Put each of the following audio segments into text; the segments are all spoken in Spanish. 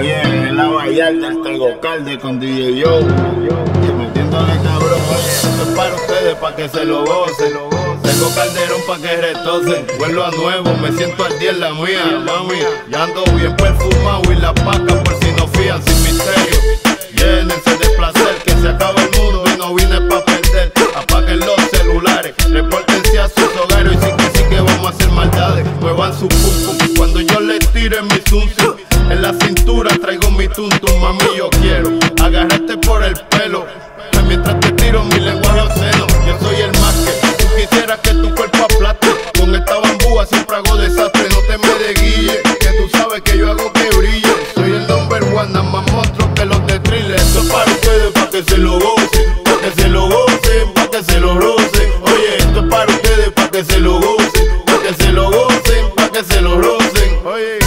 alcalde, el Tego Calde con DJ Yo. Metiéndole cabrón, oye, esto es para ustedes, para que se lo gocen. Tengo calderón pa' que retocen, vuelvo a nuevo, me siento al día en la mía, mami. Ya ando bien perfumado y la paca por si no fían sin misterio. Llénense de placer, que se acaba el mundo y no vine pa' perder. Apaguen los celulares, repórtense a sus hogares y sí que sí que vamos a hacer maldades. Muevan su pum cuando yo les tire mi zum En la cintura traigo mi tuntum, mami yo quiero agarrarte por el pelo. Mientras te tiro mi lenguaje obsceno, yo soy el más que tú quisieras que tu cuerpo aplaste. Con esta bambúa siempre hago desastre, no te me desguille, que tú sabes que yo hago que brille. Soy el number one, más monstruo que los de thriller. Esto es para ustedes, para que se lo gocen, para que se lo gocen, para que se lo rocen. Oye, esto es para ustedes, para que se lo gocen, para que se lo gocen, para que se lo rocen. Oye,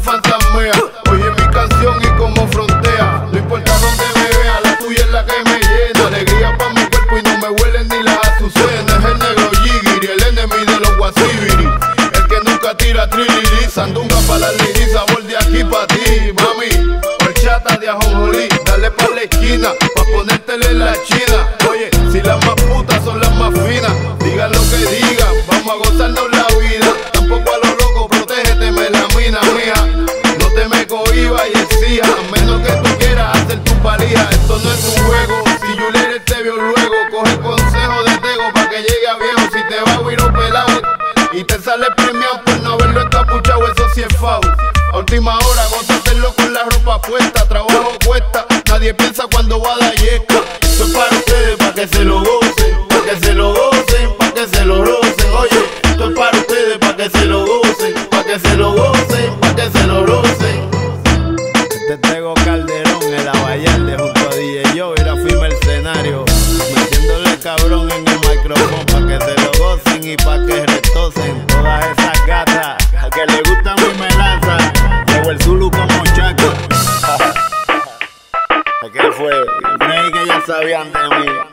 fantasmea. Oye, mi canción y como frontea, no importa dónde me vea, la tuya es la que me llena. Alegría pa' mi cuerpo y no me huelen ni las azucenas. Es el negro Yigiri, el enemigo de los guasibiri. El que nunca tira trilili, sandunga pa' la liri, sabor de aquí pa' ti, mami. Horchata de ajonjolí, dale pa' la esquina, pa' ponértela en la china. Oye, si las más putas son las más finas, digan lo que digan, vamos a gozarnos Y te sale premiado por no haberlo encapuchado, eso sí es foul. A última hora, gózatelo con la ropa puesta, trabajo cuesta. Nadie piensa cuando va a dar yesca. Eso es para ustedes, pa que se lo gocen, pa que se lo gocen, pa que se lo gocen. Oye, esto es para ustedes, pa que se lo gocen, pa que se lo gocen, pa que se lo gocen. Te este traigo Calderón, el abayarde junto a DJ Yo y la fui mercenario, metiéndole cabrón en el micrófono pa que se lo y pa' que retocen todas esas gatas. A que le gusta mi melaza, llevo el Zulu como Chaco. ¿A qué fue? Creí que ya sabían de mí.